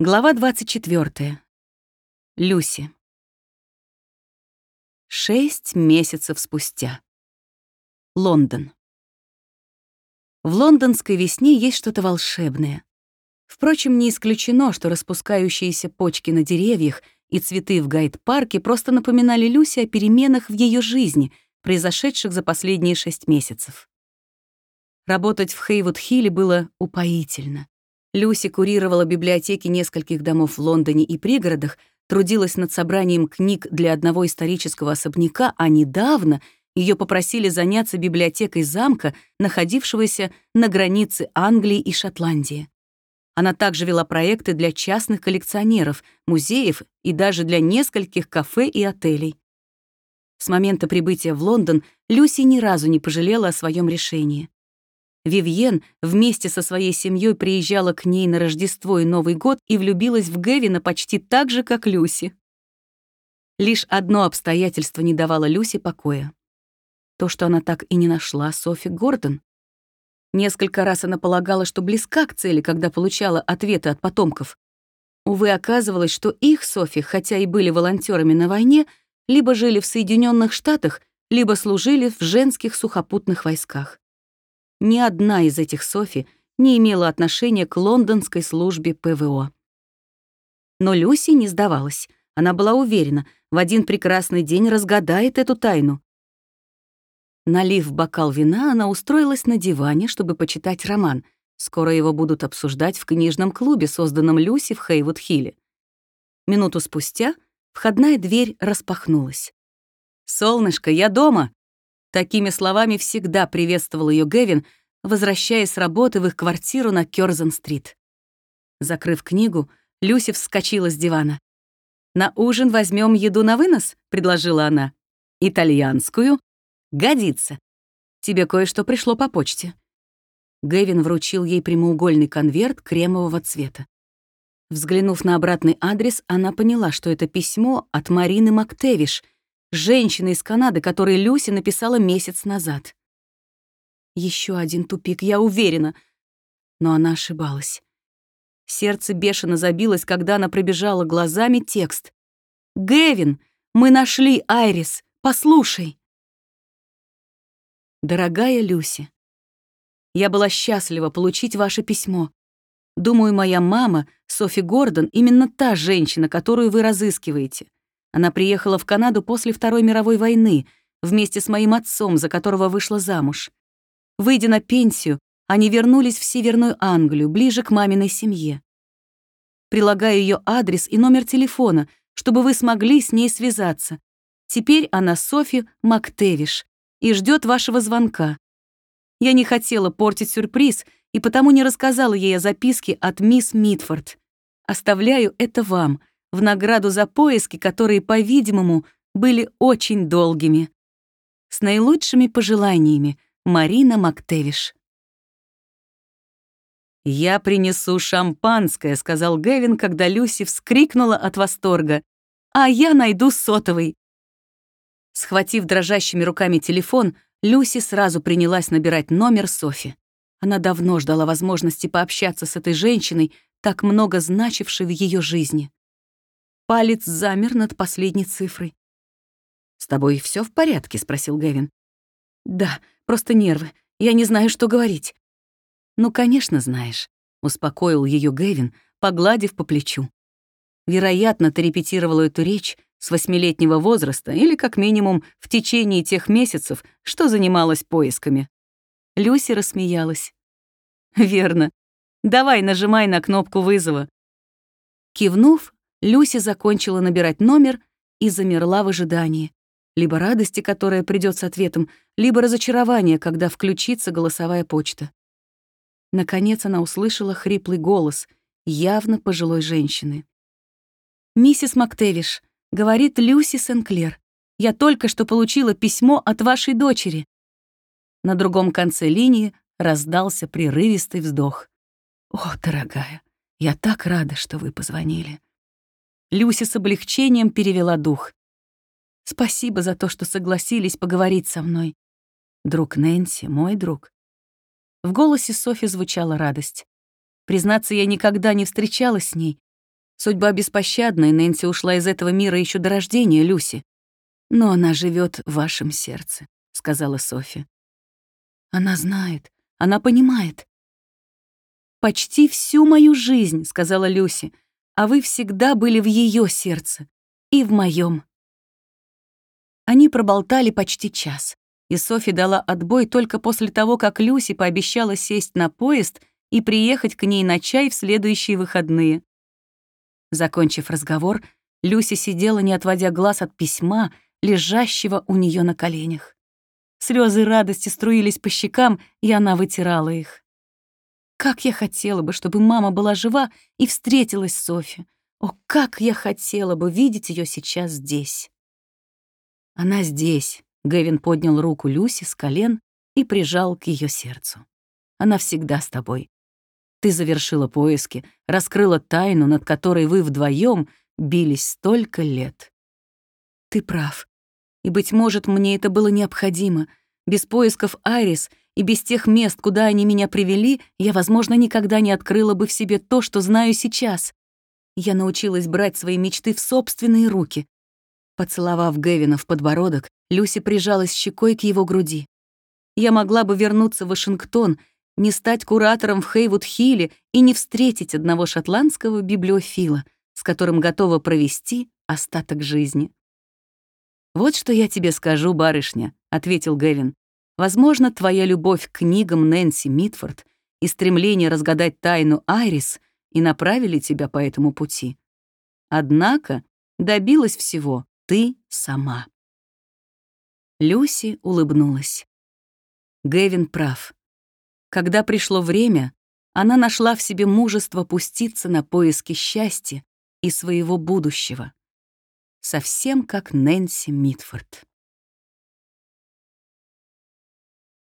Глава 24. Люси. Шесть месяцев спустя. Лондон. В лондонской весне есть что-то волшебное. Впрочем, не исключено, что распускающиеся почки на деревьях и цветы в гайд-парке просто напоминали Люси о переменах в ее жизни, произошедших за последние шесть месяцев. Работать в Хейвуд-Хилле было упоительно. Люси курировала библиотеки нескольких домов в Лондоне и пригородах, трудилась над собранием книг для одного исторического особняка, а недавно ее попросили заняться библиотекой замка, находившегося на границе Англии и Шотландии. Она также вела проекты для частных коллекционеров, музеев и даже для нескольких кафе и отелей. С момента прибытия в Лондон Люси ни разу не пожалела о своем решении. Вивьен вместе со своей семьей приезжала к ней на Рождество и Новый год и влюбилась в Гевина почти так же, как Люси. Лишь одно обстоятельство не давало Люси покоя. То, что она так и не нашла Софи Гордон. Несколько раз она полагала, что близка к цели, когда получала ответы от потомков. Увы, оказывалось, что их Софи, хотя и были волонтерами на войне, либо жили в Соединенных Штатах, либо служили в женских сухопутных войсках. Ни одна из этих Софи не имела отношения к лондонской службе ПВО. Но Люси не сдавалась. Она была уверена, в один прекрасный день разгадает эту тайну. Налив бокал вина, она устроилась на диване, чтобы почитать роман. Скоро его будут обсуждать в книжном клубе, созданном Люси в Хейвуд-Хилле. Минуту спустя входная дверь распахнулась. «Солнышко, я дома!» Такими словами всегда приветствовал ее Гевин, возвращаясь с работы в их квартиру на Кёрзен-стрит. Закрыв книгу, Люси вскочила с дивана. «На ужин возьмем еду на вынос?» — предложила она. «Итальянскую?» «Годится. Тебе кое-что пришло по почте». Гэвин вручил ей прямоугольный конверт кремового цвета. Взглянув на обратный адрес, она поняла, что это письмо от Марины Мактевиш — женщины из Канады, которой Люси написала месяц назад. Еще один тупик, я уверена. Но она ошибалась. Сердце бешено забилось, когда она пробежала глазами текст. «Гэвин, мы нашли Айрис, послушай!» Дорогая Люси, я была счастлива получить ваше письмо. Думаю, моя мама, Софи Гордон, именно та женщина, которую вы разыскиваете. Она приехала в Канаду после Второй мировой войны вместе с моим отцом, за которого вышла замуж. Выйдя на пенсию, они вернулись в Северную Англию, ближе к маминой семье. Прилагаю ее адрес и номер телефона, чтобы вы смогли с ней связаться. Теперь она Софи Мактевиш и ждет вашего звонка. Я не хотела портить сюрприз и потому не рассказала ей о записке от мисс Митфорд. Оставляю это вам — в награду за поиски, которые, по-видимому, были очень долгими. С наилучшими пожеланиями, Марина Мактевиш. «Я принесу шампанское», — сказал Гэвин, когда Люси вскрикнула от восторга. «А я найду сотовый». Схватив дрожащими руками телефон, Люси сразу принялась набирать номер Софи. Она давно ждала возможности пообщаться с этой женщиной, так много значившей в ее жизни. Палец замер над последней цифрой. «С тобой все в порядке?» — спросил Гэвин. «Да, просто нервы. Я не знаю, что говорить». «Ну, конечно, знаешь», — успокоил ее Гэвин, погладив по плечу. «Вероятно, ты репетировала эту речь с восьмилетнего возраста или, как минимум, в течение тех месяцев, что занималась поисками». Люси рассмеялась. «Верно. Давай, нажимай на кнопку вызова». Кивнув, Люси закончила набирать номер и замерла в ожидании. Либо радости, которая придет с ответом, либо разочарования, когда включится голосовая почта. Наконец она услышала хриплый голос, явно пожилой женщины. «Миссис Мактевиш», — говорит Люси Сенклер, «я только что получила письмо от вашей дочери». На другом конце линии раздался прерывистый вздох. «О, дорогая, я так рада, что вы позвонили». Люси с облегчением перевела дух. «Спасибо за то, что согласились поговорить со мной. Друг Нэнси, мой друг». В голосе Софи звучала радость. Признаться, я никогда не встречалась с ней, Судьба беспощадна, и Нэнси ушла из этого мира еще до рождения Люси. Но она живет в вашем сердце, сказала Софи. Она знает, она понимает. «Почти всю мою жизнь», — сказала Люси, «а вы всегда были в ее сердце и в моем. Они проболтали почти час, и Софи дала отбой только после того, как Люси пообещала сесть на поезд и приехать к ней на чай в следующие выходные. Закончив разговор, Люси сидела, не отводя глаз от письма, лежащего у нее на коленях. Слезы радости струились по щекам, и она вытирала их. Как я хотела бы, чтобы мама была жива и встретилась с Софи. О, как я хотела бы видеть ее сейчас здесь. Она здесь. Гэвин поднял руку Люси с колен и прижал к ее сердцу. Она всегда с тобой. Ты завершила поиски, раскрыла тайну, над которой вы вдвоем бились столько лет. Ты прав. И, быть может, мне это было необходимо. Без поисков Айрис и без тех мест, куда они меня привели, я, возможно, никогда не открыла бы в себе то, что знаю сейчас. Я научилась брать свои мечты в собственные руки. Поцеловав Гэвина в подбородок, Люси прижалась щекой к его груди. Я могла бы вернуться в Вашингтон, не стать куратором в Хейвуд-Хилле и не встретить одного шотландского библиофила, с которым готова провести остаток жизни. «Вот что я тебе скажу, барышня», — ответил Гэвин. Возможно, твоя любовь к книгам Нэнси Митфорд и стремление разгадать тайну Айрис и направили тебя по этому пути. Однако добилась всего ты сама. Люси улыбнулась. Гэвин прав. Когда пришло время, она нашла в себе мужество пуститься на поиски счастья и своего будущего. Совсем как Нэнси Митфорд.